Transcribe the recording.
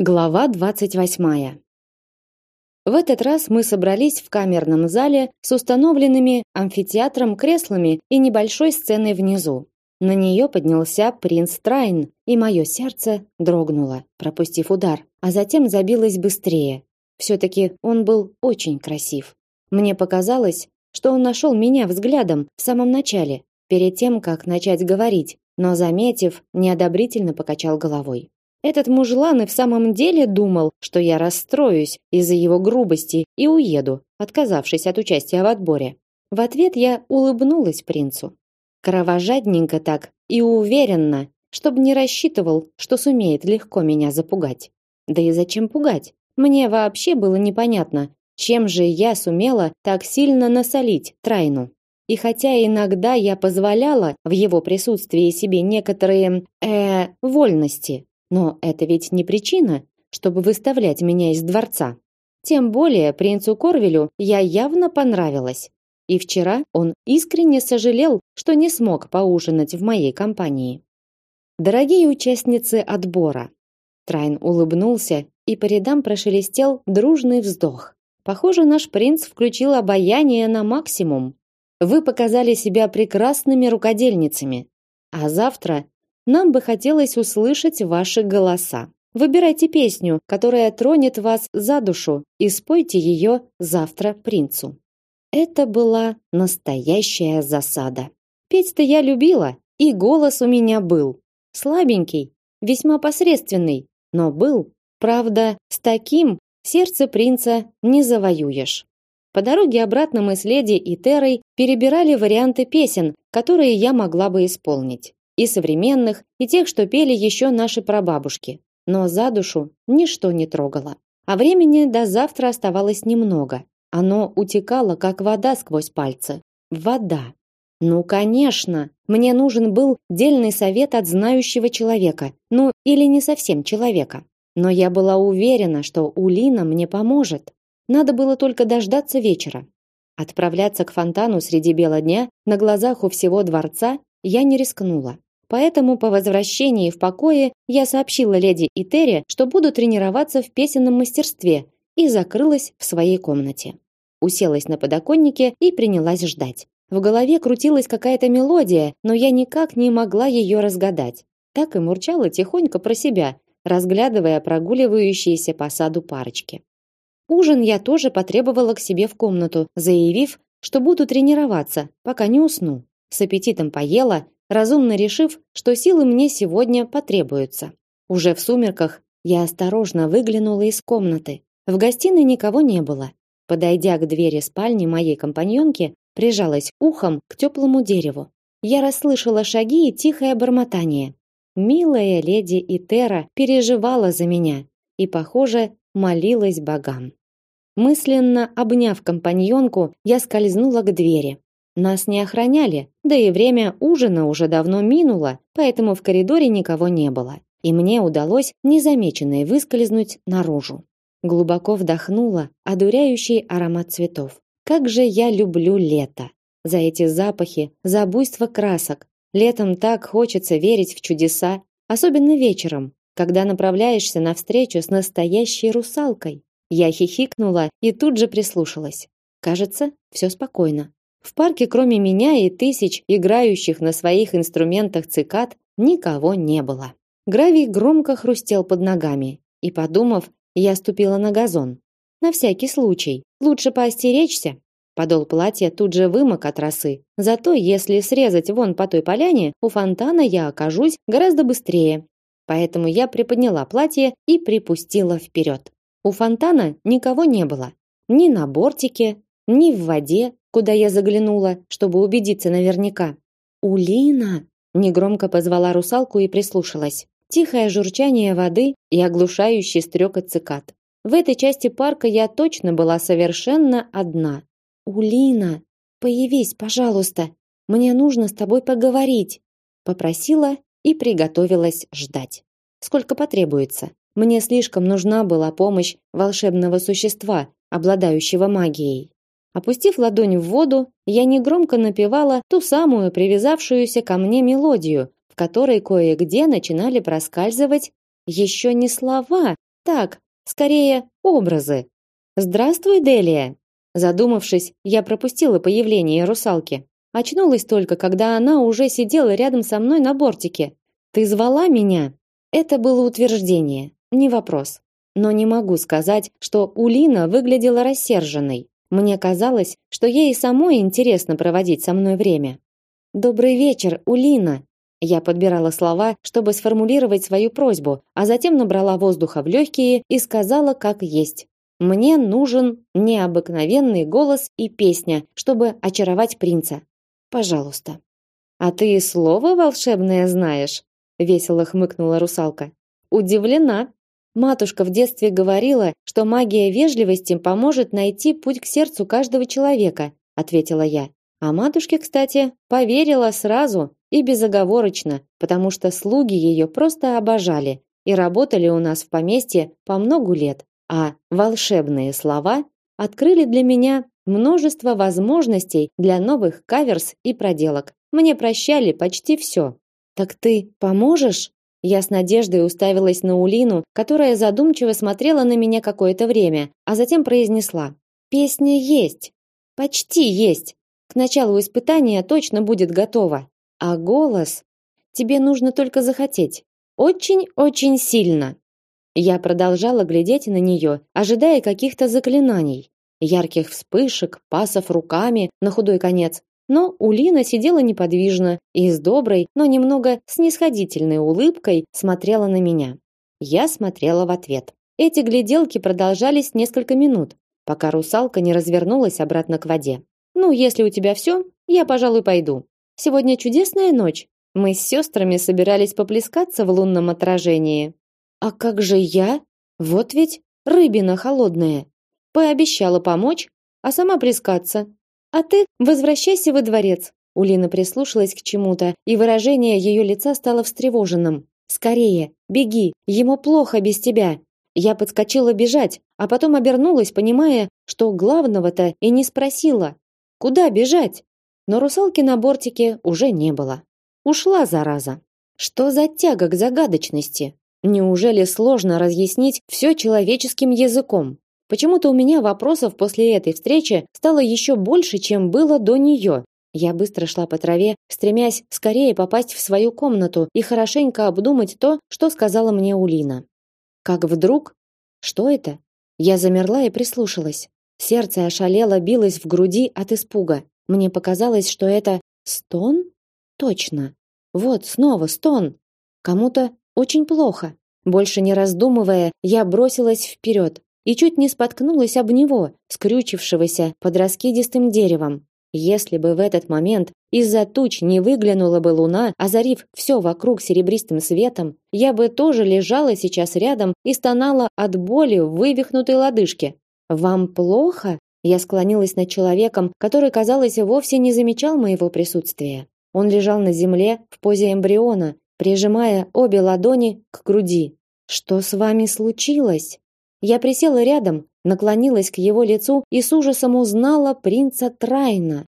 Глава двадцать восьмая. В этот раз мы собрались в камерном зале с установленными амфитеатром креслами и небольшой сценой внизу. На нее поднялся принц Трайн, и мое сердце дрогнуло, пропустив удар, а затем забилось быстрее. Все-таки он был очень красив. Мне показалось, что он нашел меня взглядом в самом начале, перед тем, как начать говорить, но, заметив, неодобрительно покачал головой. Этот мужлан и в самом деле думал, что я расстроюсь из-за его грубости и уеду, отказавшись от участия в отборе. В ответ я улыбнулась принцу. Кровожадненько так и уверенно, чтобы не рассчитывал, что сумеет легко меня запугать. Да и зачем пугать? Мне вообще было непонятно, чем же я сумела так сильно насолить Трайну. И хотя иногда я позволяла в его присутствии себе некоторые э вольности, но это ведь не причина, чтобы выставлять меня из дворца. Тем более принцу Корвелю я явно понравилась. И вчера он искренне сожалел, что не смог поужинать в моей компании. Дорогие участницы отбора, Трайн улыбнулся, и по рядам прошелестел дружный вздох. Похоже, наш принц включил обаяние на максимум. Вы показали себя прекрасными рукодельницами, а завтра нам бы хотелось услышать ваши голоса. Выбирайте песню, которая тронет вас за душу, и спойте ее завтра принцу. Это была настоящая засада. Петь-то я любила, и голос у меня был. Слабенький, весьма посредственный, но был. Правда, с таким сердце принца не завоюешь. По дороге обратно мы с леди и Терой перебирали варианты песен, которые я могла бы исполнить и современных, и тех, что пели еще наши прабабушки. Но за душу ничто не трогало. А времени до завтра оставалось немного. Оно утекало, как вода сквозь пальцы. Вода. Ну, конечно, мне нужен был дельный совет от знающего человека. Ну, или не совсем человека. Но я была уверена, что Улина мне поможет. Надо было только дождаться вечера. Отправляться к фонтану среди бела дня на глазах у всего дворца я не рискнула. Поэтому по возвращении в покое я сообщила леди Итере, что буду тренироваться в песенном мастерстве, и закрылась в своей комнате. Уселась на подоконнике и принялась ждать. В голове крутилась какая-то мелодия, но я никак не могла ее разгадать. Так и мурчала тихонько про себя, разглядывая прогуливающиеся по саду парочки. Ужин я тоже потребовала к себе в комнату, заявив, что буду тренироваться, пока не усну. С аппетитом поела разумно решив, что силы мне сегодня потребуются. Уже в сумерках я осторожно выглянула из комнаты. В гостиной никого не было. Подойдя к двери спальни моей компаньонки, прижалась ухом к теплому дереву. Я расслышала шаги и тихое бормотание. Милая леди Итера переживала за меня и, похоже, молилась богам. Мысленно обняв компаньонку, я скользнула к двери. Нас не охраняли, да и время ужина уже давно минуло, поэтому в коридоре никого не было. И мне удалось незамеченной выскользнуть наружу. Глубоко вдохнула одуряющий аромат цветов. Как же я люблю лето. За эти запахи, за буйство красок. Летом так хочется верить в чудеса, особенно вечером, когда направляешься на встречу с настоящей русалкой. Я хихикнула и тут же прислушалась. Кажется, все спокойно. В парке, кроме меня и тысяч играющих на своих инструментах цикад, никого не было. Гравий громко хрустел под ногами, и, подумав, я ступила на газон. На всякий случай, лучше поостеречься. Подол платья тут же вымок от росы. Зато если срезать вон по той поляне, у фонтана я окажусь гораздо быстрее. Поэтому я приподняла платье и припустила вперед. У фонтана никого не было. Ни на бортике, ни в воде, куда я заглянула, чтобы убедиться наверняка. Улина негромко позвала русалку и прислушалась. Тихое журчание воды и оглушающий стрекот цикад. В этой части парка я точно была совершенно одна. Улина, появись, пожалуйста. Мне нужно с тобой поговорить, попросила и приготовилась ждать. Сколько потребуется? Мне слишком нужна была помощь волшебного существа, обладающего магией. Опустив ладонь в воду, я негромко напевала ту самую привязавшуюся ко мне мелодию, в которой кое-где начинали проскальзывать еще не слова, так, скорее образы. Здравствуй, Делия. Задумавшись, я пропустила появление русалки. Очнулась только, когда она уже сидела рядом со мной на бортике. Ты звала меня? Это было утверждение, не вопрос. Но не могу сказать, что Улина выглядела рассерженной. Мне казалось, что ей самой интересно проводить со мной время. Добрый вечер, Улина. Я подбирала слова, чтобы сформулировать свою просьбу, а затем набрала воздуха в легкие и сказала, как есть. Мне нужен необыкновенный голос и песня, чтобы очаровать принца. Пожалуйста. А ты слово волшебное знаешь? весело хмыкнула русалка. Удивлена. Матушка в детстве говорила, что магия вежливости поможет найти путь к сердцу каждого человека, ответила я. А матушке, кстати, поверила сразу и безоговорочно, потому что слуги ее просто обожали и работали у нас в поместье по многу лет. А волшебные слова открыли для меня множество возможностей для новых каверс и проделок. Мне прощали почти все. Так ты поможешь? Я с надеждой уставилась на Улину, которая задумчиво смотрела на меня какое-то время, а затем произнесла: "Песня есть. Почти есть. К началу испытания точно будет готова. А голос тебе нужно только захотеть. Очень-очень сильно". Я продолжала глядеть на нее, ожидая каких-то заклинаний, ярких вспышек, пасов руками на худой конец, но Улина сидела неподвижно и с доброй, но немного снисходительной улыбкой смотрела на меня. Я смотрела в ответ. Эти гляделки продолжались несколько минут, пока русалка не развернулась обратно к воде. Ну, если у тебя все, я, пожалуй, пойду. Сегодня чудесная ночь. Мы с сестрами собирались поплескаться в лунном отражении. А как же я? Вот ведь рыбина холодная. Пообещала помочь, а сама плескаться. А ты возвращайся во дворец. Улина прислушалась к чему-то, и выражение ее лица стало встревоженным. Скорее, беги, ему плохо без тебя. Я подскочила бежать, а потом обернулась, понимая, что главного-то и не спросила. Куда бежать? Но русалки на бортике уже не было. Ушла зараза. Что за тяга к загадочности? Неужели сложно разъяснить все человеческим языком? Почему-то у меня вопросов после этой встречи стало еще больше, чем было до нее. Я быстро шла по траве, стремясь скорее попасть в свою комнату и хорошенько обдумать то, что сказала мне Улина. Как вдруг, что это? Я замерла и прислушалась. Сердце ошалело билось в груди от испуга. Мне показалось, что это стон? Точно. Вот снова стон. Кому-то очень плохо. Больше не раздумывая, я бросилась вперед, и чуть не споткнулась об него, скрючившегося под раскидистым деревом. Если бы в этот момент из-за туч не выглянула бы луна, озарив все вокруг серебристым светом, я бы тоже лежала сейчас рядом и стонала от боли в вывихнутой лодыжке. Вам плохо? Я склонилась над человеком, который, казалось, вовсе не замечал моего присутствия. Он лежал на земле в позе эмбриона, прижимая обе ладони к груди. Что с вами случилось? Я присела рядом, наклонилась к его лицу и с ужасом узнала принца Трайна.